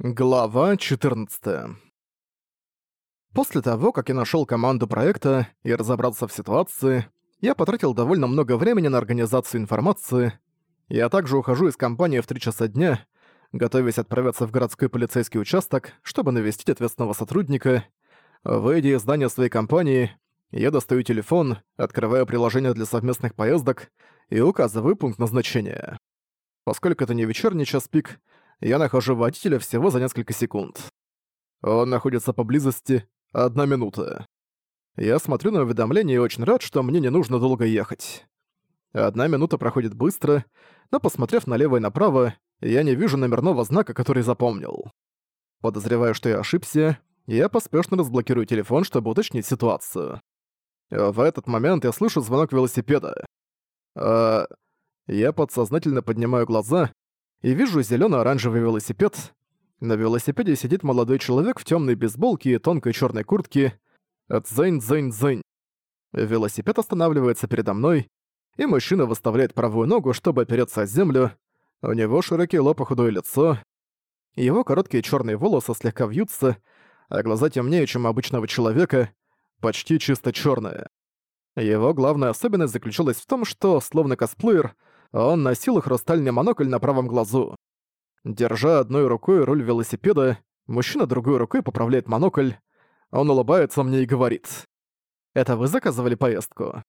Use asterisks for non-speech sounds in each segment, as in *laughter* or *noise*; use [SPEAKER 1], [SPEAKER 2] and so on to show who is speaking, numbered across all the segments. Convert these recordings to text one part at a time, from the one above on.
[SPEAKER 1] Глава 14 После того, как я нашел команду проекта и разобрался в ситуации, я потратил довольно много времени на организацию информации. Я также ухожу из компании в 3 часа дня, готовясь отправиться в городской полицейский участок, чтобы навестить ответственного сотрудника. Выйдя из здания своей компании, я достаю телефон, открываю приложение для совместных поездок и указываю пункт назначения. Поскольку это не вечерний час пик, я нахожу водителя всего за несколько секунд. Он находится поблизости, одна минута. Я смотрю на уведомление и очень рад, что мне не нужно долго ехать. Одна минута проходит быстро, но посмотрев налево и направо, я не вижу номерного знака, который запомнил. Подозреваю, что я ошибся, я поспешно разблокирую телефон, чтобы уточнить ситуацию. В этот момент я слышу звонок велосипеда. А... Я подсознательно поднимаю глаза и вижу зелено-оранжевый велосипед. На велосипеде сидит молодой человек в темной бейсболке и тонкой черной куртке. Дзынь-дзынь-дзынь. Велосипед останавливается передо мной, и мужчина выставляет правую ногу, чтобы опереться о землю. У него широкий лоб и худое лицо. Его короткие черные волосы слегка вьются, а глаза темнее, чем у обычного человека, почти чисто черные. Его главная особенность заключалась в том, что, словно косплеер, он носил хрустальный монокль на правом глазу. Держа одной рукой руль велосипеда, мужчина другой рукой поправляет монокль. Он улыбается мне и говорит. «Это вы заказывали поездку?»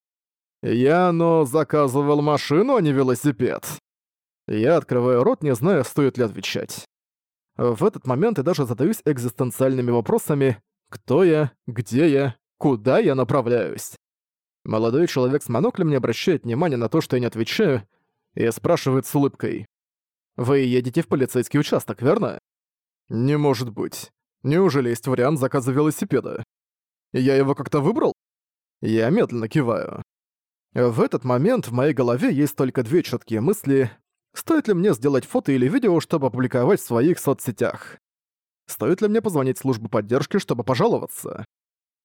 [SPEAKER 1] «Я, но заказывал машину, а не велосипед». Я открываю рот, не зная, стоит ли отвечать. В этот момент я даже задаюсь экзистенциальными вопросами «Кто я? Где я? Куда я направляюсь?» Молодой человек с моноклем не обращает внимания на то, что я не отвечаю, и спрашивает с улыбкой. «Вы едете в полицейский участок, верно?» «Не может быть. Неужели есть вариант заказа велосипеда? Я его как-то выбрал?» Я медленно киваю. В этот момент в моей голове есть только две четкие мысли. Стоит ли мне сделать фото или видео, чтобы опубликовать в своих соцсетях? Стоит ли мне позвонить в службу поддержки, чтобы пожаловаться?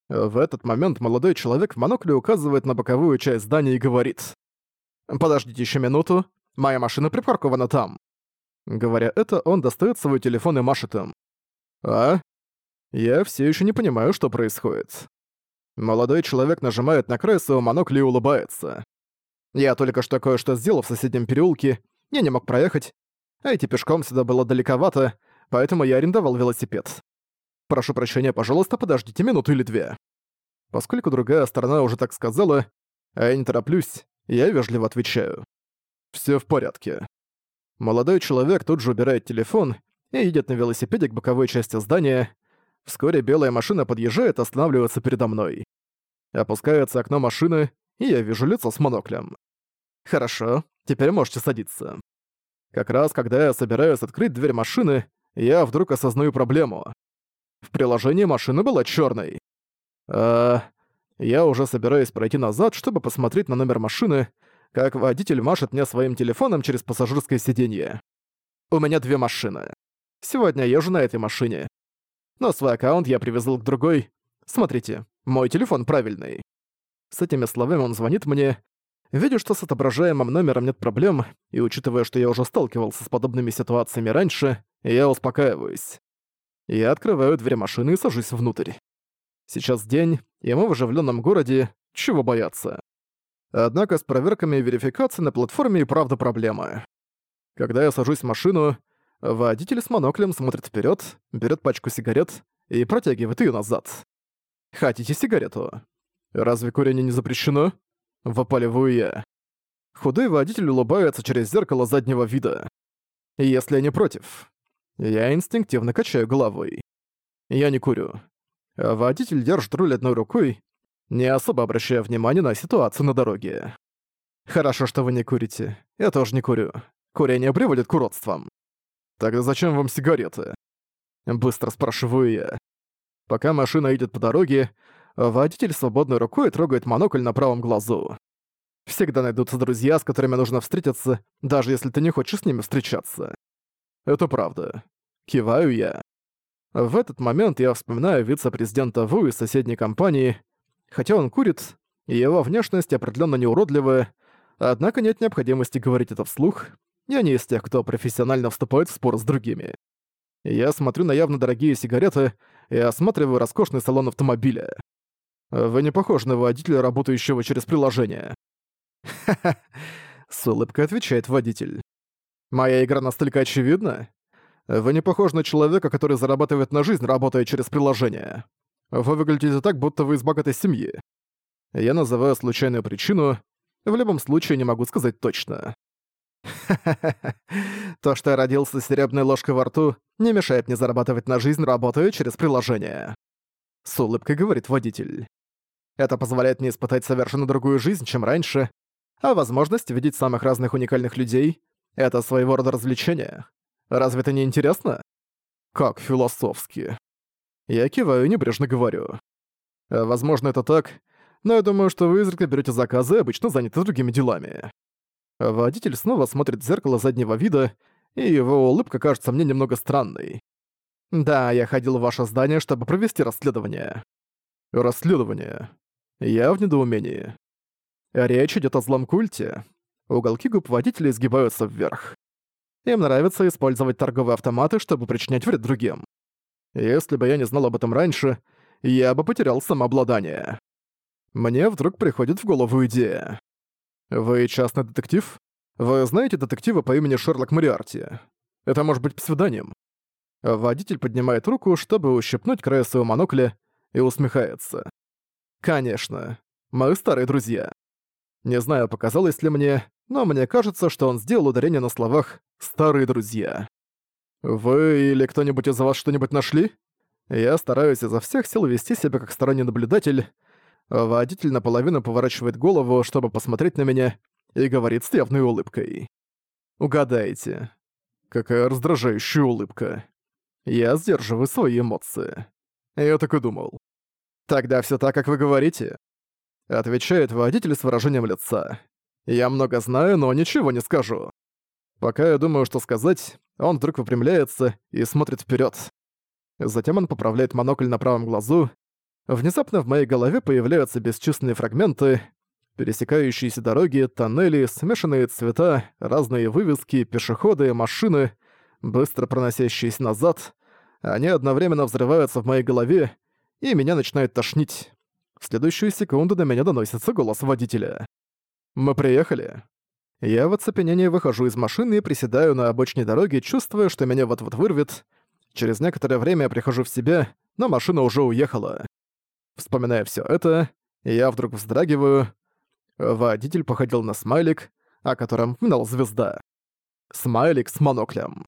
[SPEAKER 1] В этот момент молодой человек в монокле указывает на боковую часть здания и говорит. «Подождите еще минуту, моя машина припаркована там». Говоря это, он достает свой телефон и машет им. «А? Я все еще не понимаю, что происходит». Молодой человек нажимает на край своего монокля и улыбается. «Я только что кое-что сделал в соседнем переулке, я не мог проехать, а идти пешком сюда было далековато, поэтому я арендовал велосипед. Прошу прощения, пожалуйста, подождите минуту или две». Поскольку другая сторона уже так сказала, а я не тороплюсь, я вежливо отвечаю. «Всё в порядке». Молодой человек тут же убирает телефон и едет на велосипеде к боковой части здания. Вскоре белая машина подъезжает останавливается передо мной. Опускается окно машины, и я вижу лицо с моноклем. «Хорошо, теперь можете садиться». Как раз когда я собираюсь открыть дверь машины, я вдруг осознаю проблему. В приложении машина была чёрной. А, я уже собираюсь пройти назад, чтобы посмотреть на номер машины, как водитель машет мне своим телефоном через пассажирское сиденье. У меня две машины. Сегодня я езжу на этой машине. Но свой аккаунт я привязал к другой. Смотрите, мой телефон правильный. С этими словами он звонит мне. Видя, что с отображаемым номером нет проблем, и учитывая, что я уже сталкивался с подобными ситуациями раньше, я успокаиваюсь. Я открываю дверь машины и сажусь внутрь. Сейчас день, и мы в оживленном городе, чего бояться. Однако с проверками и верификацией на платформе и правда проблемы. Когда я сажусь в машину, водитель с моноклем смотрит вперед, берет пачку сигарет и протягивает ее назад. «Хотите сигарету?» «Разве курение не запрещено?» Выпаливаю я. Худой водитель улыбается через зеркало заднего вида. Если я не против. Я инстинктивно качаю головой. Я не курю. Водитель держит руль одной рукой, не особо обращая внимания на ситуацию на дороге. «Хорошо, что вы не курите. Я тоже не курю. Курение приводит к уродствам». «Тогда зачем вам сигареты?» Быстро спрашиваю я. Пока машина едет по дороге, водитель свободной рукой трогает монокль на правом глазу. Всегда найдутся друзья, с которыми нужно встретиться, даже если ты не хочешь с ними встречаться. Это правда. Киваю я. В этот момент я вспоминаю вице-президента Ву из соседней компании. Хотя он курит, и его внешность определенно не уродливая, однако нет необходимости говорить это вслух. Я не из тех, кто профессионально вступает в спор с другими. Я смотрю на явно дорогие сигареты и осматриваю роскошный салон автомобиля. Вы не похожи на водителя, работающего через приложение. Ха-ха, *laughs* с улыбкой отвечает водитель. Моя игра настолько очевидна? Вы не похожи на человека, который зарабатывает на жизнь, работая через приложение. Вы выглядите так, будто вы из богатой семьи. Я называю случайную причину, в любом случае не могу сказать точно. *laughs* То, что я родился с серебряной ложкой во рту, не мешает мне зарабатывать на жизнь, работая через приложение. С улыбкой говорит водитель. Это позволяет мне испытать совершенно другую жизнь, чем раньше, а возможность видеть самых разных уникальных людей — это своего рода развлечение. Разве это не интересно? Как философски. Я киваю и небрежно говорю. Возможно, это так, но я думаю, что вы изредка берете заказы и обычно заняты другими делами. Водитель снова смотрит в зеркало заднего вида, и его улыбка кажется мне немного странной. Да, я ходил в ваше здание, чтобы провести расследование. Расследование. Я в недоумении. Речь идет о злом культе. Уголки губ водителя изгибаются вверх. Им нравится использовать торговые автоматы, чтобы причинять вред другим. Если бы я не знал об этом раньше, я бы потерял самообладание. Мне вдруг приходит в голову идея. Вы частный детектив? Вы знаете детектива по имени Шерлок Мариарти? Это может быть псевдоним. Водитель поднимает руку, чтобы ущипнуть края своего монокля, и усмехается. Конечно. Мы старые друзья. Не знаю, показалось ли мне, но мне кажется, что он сделал ударение на словах «старые друзья». «Вы или кто-нибудь из вас что-нибудь нашли?» Я стараюсь изо всех сил вести себя как сторонний наблюдатель, Водитель наполовину поворачивает голову, чтобы посмотреть на меня, и говорит с явной улыбкой. «Угадайте. Какая раздражающая улыбка. Я сдерживаю свои эмоции. Я так и думал. Тогда все так, как вы говорите?» Отвечает водитель с выражением лица. «Я много знаю, но ничего не скажу». Пока я думаю, что сказать, он вдруг выпрямляется и смотрит вперед. Затем он поправляет монокль на правом глазу, Внезапно в моей голове появляются бесчисленные фрагменты, пересекающиеся дороги, тоннели, смешанные цвета, разные вывески, пешеходы, машины, быстро проносящиеся назад. Они одновременно взрываются в моей голове, и меня начинает тошнить. В следующую секунду до меня доносится голос водителя. «Мы приехали». Я в оцепенении выхожу из машины и приседаю на обочине дороги, чувствуя, что меня вот-вот вырвет. Через некоторое время я прихожу в себя, но машина уже уехала. Вспоминая все это, я вдруг вздрагиваю. Водитель походил на смайлик, о котором упоминал звезда. Смайлик с моноклем.